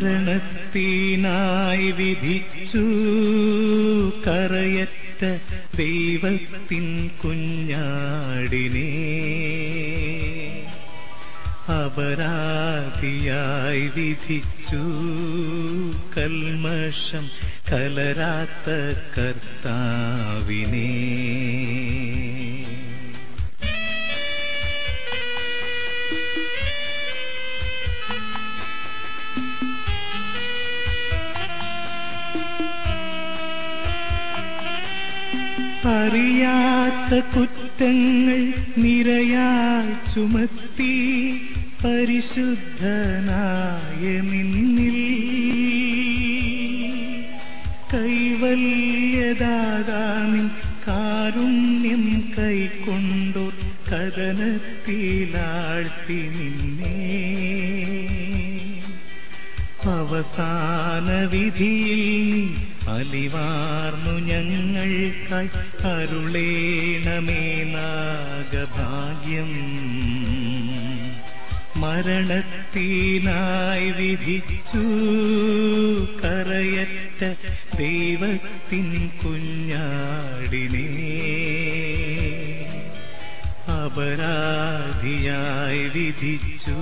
മരണത്തിനായി വിധിച്ചു. കറയറ്റ ദൈവത്തിൻ കുഞ്ഞാടിനെ അപരാധിയായി വിധിച്ചു. കൽമഷം കലരാത്ത കർത്താവിനെ. അറിയാത്ത കുറ്റങ്ങൾ നിരയായി ചുമത്തി പരിശുദ്ധനായ നിന്നിൽ കൈവല്യദാതാനിൻ കാരുണ്യം കൈക്കൊണ്ടു കഥനത്തിലാഴ്ത്തി നിന്നേ. അവസാന വിധിയിൽ അലിവാർന്നു ഞങ്ങൾ അരുളേണമേ നാഗഭാഗ്യം. മരണത്തിനായി വിധിച്ചു കറയറ്റ ദൈവത്തിൻ കുഞ്ഞാടിനെ അപരാധിയായി വിധിച്ചു.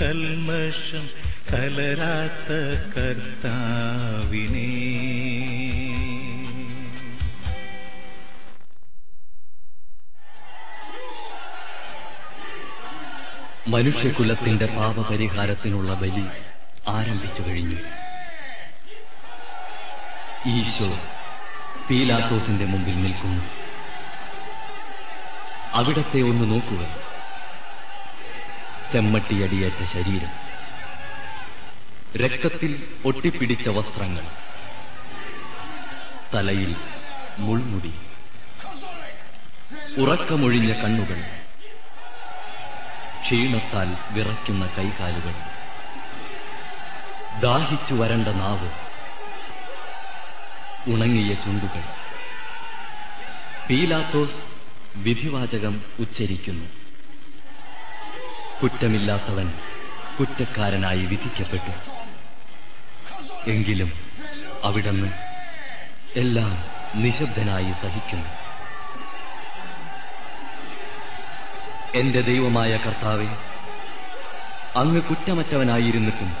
കൽമഷം കലരാത്ത കർത്താവിനെ. മനുഷ്യകുലത്തിന്റെ പാപപരിഹാരത്തിനുള്ള ബലി ആരംഭിച്ചു കഴിഞ്ഞു. ഈശോ പീലാത്തോസിന്റെ മുമ്പിൽ നിൽക്കുന്നു. അവിടത്തെ ഒന്ന് നോക്കുക. ചെമ്മട്ടിയടിയേറ്റ ശരീരം. രക്തത്തിൽ ഒട്ടിപ്പിടിച്ച വസ്ത്രങ്ങൾ. തലയിൽ മുൾമുടി. ഉറക്കമൊഴിഞ്ഞ കണ്ണുകൾ. ക്ഷീണത്താൽ വിറയ്ക്കുന്ന കൈകാലുകൾ. ദാഹിച്ചു വരണ്ട നാവ്. ഉണങ്ങിയ ചുണ്ടുകൾ. പീലാത്തോസ് വിധിവാചകം ഉച്ചരിക്കുന്നു. കുറ്റമില്ലാത്തവൻ കുറ്റക്കാരനായി വിധിക്കപ്പെട്ടു. എങ്കിലും അവിടുന്ന് എല്ലാം നിശബ്ദനായി സഹിക്കുന്നു. എന്റെ ദൈവമായ കർത്താവെ അങ്ങ് കുറ്റമറ്റവനായിരുന്നിട്ടും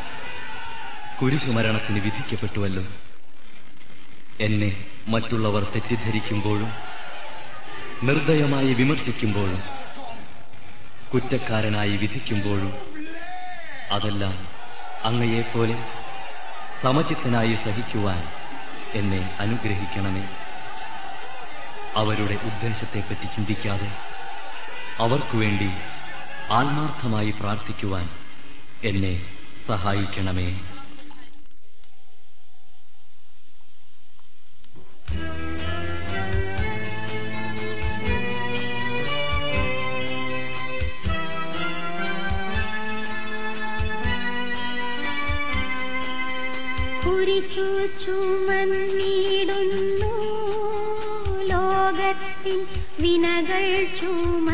കുരിശുമരണത്തിന് വിധിക്കപ്പെട്ടുവല്ലോ. എന്നെ മറ്റുള്ളവർ തെറ്റിദ്ധരിക്കുമ്പോഴും നിർദ്ദയമായി വിമർശിക്കുമ്പോഴും കുറ്റക്കാരനായി വിധിക്കുമ്പോഴും അതെല്ലാം അങ്ങയെപ്പോലെ സമചിത്തനായി സഹിക്കുവാൻ എന്നെ അനുഗ്രഹിക്കണമേ. അവരുടെ ഉദ്ദേശത്തെപ്പറ്റി ചിന്തിക്കാതെ അവർക്കു വേണ്ടി ആത്മാർത്ഥമായി പ്രാർത്ഥിക്കുവാൻ എന്നെ സഹായിക്കണമേ. കുരിശു ചുമന്നിടുന്നു ലോകത്തിൻ വിനകൾ ചുമന്നിടുന്നു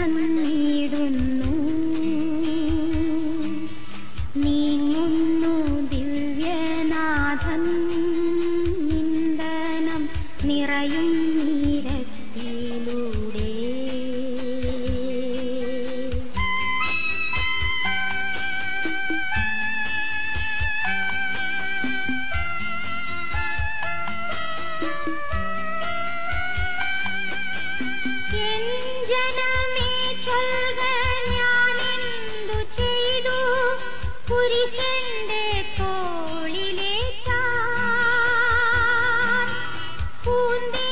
பூந்தே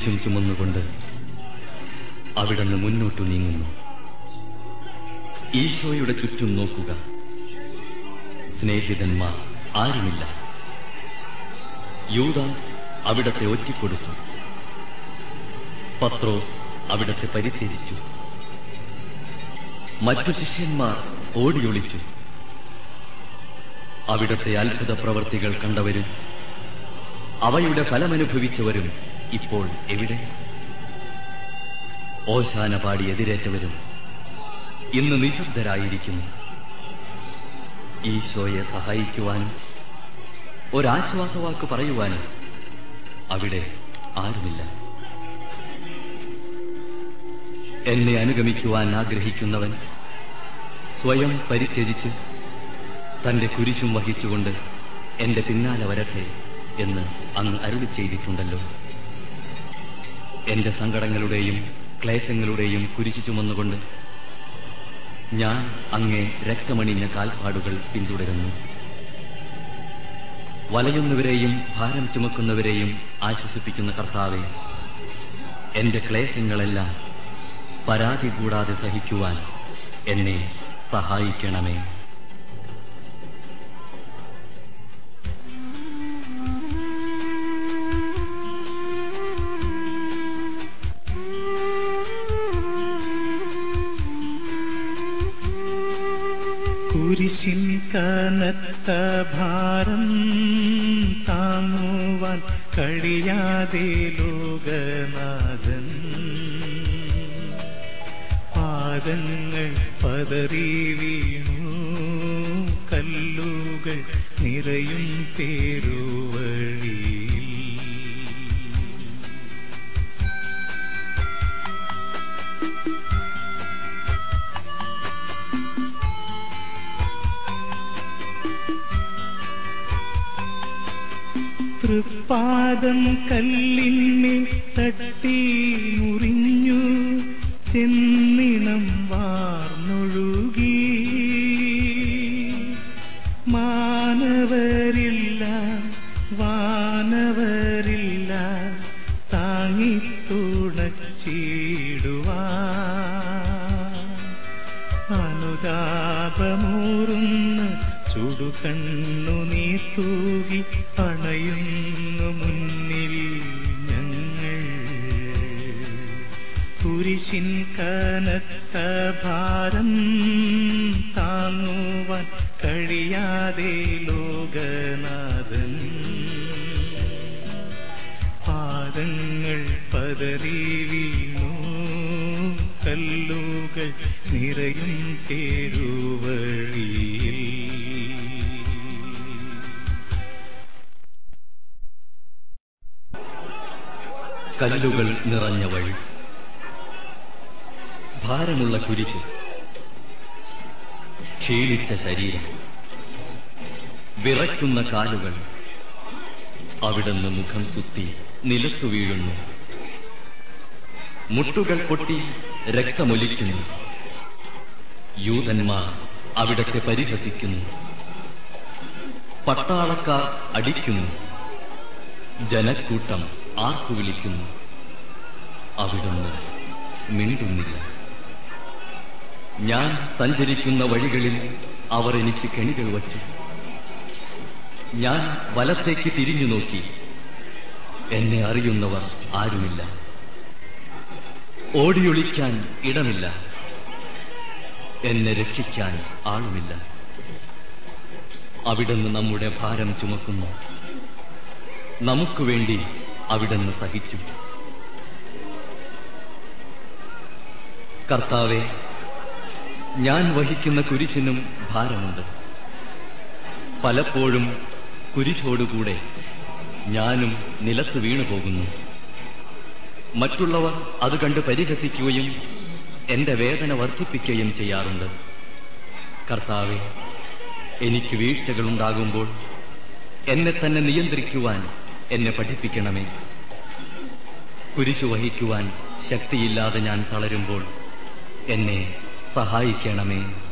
കുരിശും ചുമന്നുകൊണ്ട് അവിടുന്ന് മുന്നോട്ടു നീങ്ങുന്നു. ഈശോയുടെ ചുറ്റും നോക്കുക. സ്നേഹിതന്മാർ ആരുമില്ല. യൂത അവിടത്തെ ഒറ്റിക്കൊടുത്തു. പത്രോസ് അവിടത്തെ പരിചരിച്ചു മറ്റു ശിഷ്യന്മാർ ഓടിയൊളിച്ചു. അവിടത്തെ അത്ഭുത പ്രവൃത്തികൾ കണ്ടവരും അവയുടെ ഫലമനുഭവിച്ചവരും ഇപ്പോൾ എവിടെ? ഓശാന പാടി എതിരേറ്റവരും ഇന്ന് നിശബ്ദരായിരിക്കുന്നു. ഈശോയെ സഹായിക്കുവാനും ഒരാശ്വാസവാക്ക് പറയുവാനും അവിടെ ആരുമില്ല. എന്നെ അനുഗമിക്കുവാൻ ആഗ്രഹിക്കുന്നവൻ സ്വയം പരിത്യജിച്ച് തന്റെ കുരിശും വഹിച്ചുകൊണ്ട് എന്റെ പിന്നാലെ വരട്ടെ എന്ന് അങ്ങ് അരുളി ചെയ്തിട്ടുണ്ടല്ലോ എന്റെ സങ്കടങ്ങളുടെയും ക്ലേശങ്ങളുടെയും കുരിശു ചുമന്നുകൊണ്ട് ഞാൻ അങ്ങേ രക്തമണിഞ്ഞ കാൽപ്പാടുകൾ പിന്തുടരുന്നു. വലയുന്നവരെയും ഭാരം ചുമക്കുന്നവരെയും ആശ്വസിപ്പിക്കുന്ന കർത്താവെ എന്റെ ക്ലേശങ്ങളെല്ലാം പരാതി കൂടാതെ സഹിക്കുവാൻ എന്നെ സഹായിക്കണമേ. ഭാരം താങ്ങുവാൻ കഴിയാതെ ലോകനാഥൻ. പാദങ്ങൾ പതറി വീണു കല്ലുകൾ നിറയും പേരുവഴിയിൽ തൃപ്പാദം കല്ലിന്മേൽ തട്ടി മുറിഞ്ഞു ചെന്നിണം അണയുന്നു മുന്നിൽ ഞങ്ങൾ. കുരിശിൻ കനത്ത ഭാരം താങ്ങുവാൻ കഴിയാതെ ലോകനാഥൻ. പാദങ്ങൾ പതറി വീണു കല്ലുകൾ നിറയും തേരുവഴിയിൽ. കല്ലുകൾ നിറഞ്ഞ വഴി. ഭാരമുള്ള കുരിശ്. ക്ഷീണിച്ച ശരീരം. വിറയ്ക്കുന്ന കാലുകൾ. അവിടുന്ന് മുഖം കുത്തി നിലത്തു വീഴുന്നു. മുട്ടുകൾ പൊട്ടി രക്തമൊലിക്കുന്നു. യൂതന്മാർ അവിടത്തെ പരിഹസിക്കുന്നു. പട്ടാളക്കാർ അടിക്കുന്നു. ജനക്കൂട്ടം ആർക്കു വിളിക്കുന്നു? അവിടുന്ന് മിണ്ടുന്നില്ല. ഞാൻ സഞ്ചരിക്കുന്ന വഴികളിൽ അവർ എനിക്ക് കെണികൾ വച്ചു. ഞാൻ വലത്തേക്ക് തിരിഞ്ഞു നോക്കി. എന്നെ അറിയുന്നവർ ആരുമില്ല. ഓടിയൊളിക്കാൻ ഇടമില്ല. എന്നെ രക്ഷിക്കാൻ ആളുമില്ല. അവിടുന്ന് നമ്മുടെ ഭാരം ചുമക്കുന്നു. നമുക്ക് വേണ്ടി അവിടുന്ന് സഹിച്ചു കർത്താവെ ഞാൻ വഹിക്കുന്ന കുരിശിനും ഭാരമുണ്ട്. പലപ്പോഴും കുരിശോടുകൂടെ ഞാനും നിലത്ത് വീണു പോകുന്നു. മറ്റുള്ളവർ അത് കണ്ട് പരിഹസിക്കുകയും എന്റെ വേദന വർദ്ധിപ്പിക്കുകയും ചെയ്യാറുണ്ട്. കർത്താവെ എനിക്ക് വീഴ്ചകളുണ്ടാകുമ്പോൾ എന്നെ തന്നെ നിയന്ത്രിക്കുവാൻ എന്നെ പഠിപ്പിക്കണമേ. കുരിശു വഹിക്കുവാൻ ശക്തിയില്ലാതെ ഞാൻ തളരുമ്പോൾ എന്നെ സഹായിക്കണമേ.